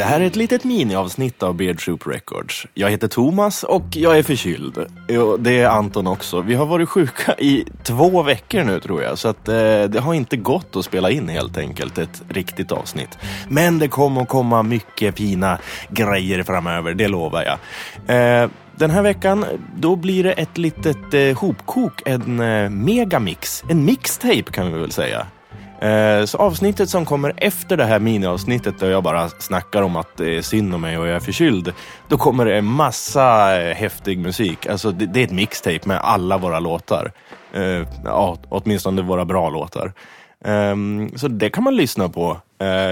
Det här är ett litet miniavsnitt av Beard Troop Records. Jag heter Thomas och jag är förkyld. Det är Anton också. Vi har varit sjuka i två veckor nu tror jag, så att eh, det har inte gått att spela in helt enkelt ett riktigt avsnitt. Men det kommer att komma mycket fina grejer framöver, det lovar jag. Eh, den här veckan, då blir det ett litet eh, hopkok, en eh, megamix, en mixtape kan vi väl säga. Eh, så avsnittet som kommer efter det här miniavsnittet där jag bara snackar om att det är synd om mig och jag är förkyld. Då kommer det en massa eh, häftig musik. Alltså det, är ett mixtape med alla våra låtar. Eh, ja, åtminstone våra bra låtar. Ehm, så det kan man lyssna på.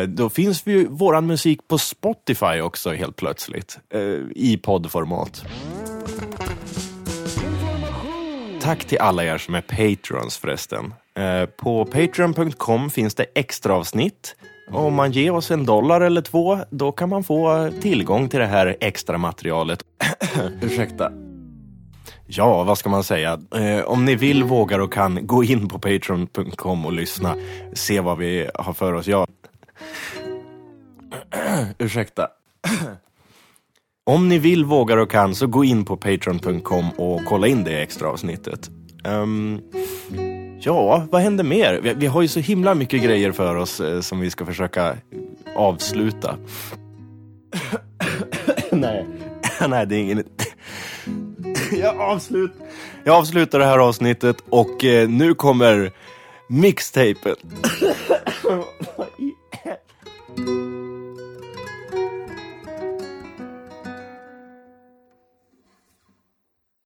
Då finns ju våran musik på Spotify också helt plötsligt. I poddformat. Tack till alla er som är patrons förresten. Eh, på patreon.com finns det extra avsnitt. Om man ger oss en dollar eller två, då kan man få tillgång till det här extra materialet. Ursäkta. Ja, vad ska man säga? Eh, om ni vill, vågar och kan, gå in på patreon.com och lyssna. Se vad vi har för oss. Ja. Ursäkta. om ni vill, vågar och kan, så gå in på patreon.com och kolla in det extra avsnittet. Um, ja, vad händer mer? Vi, vi, har ju så himla mycket grejer för oss eh, som vi ska försöka avsluta. Nej. Nej, det är ingen jag, avslut, jag avslutar det här avsnittet och eh, nu kommer mixtapen.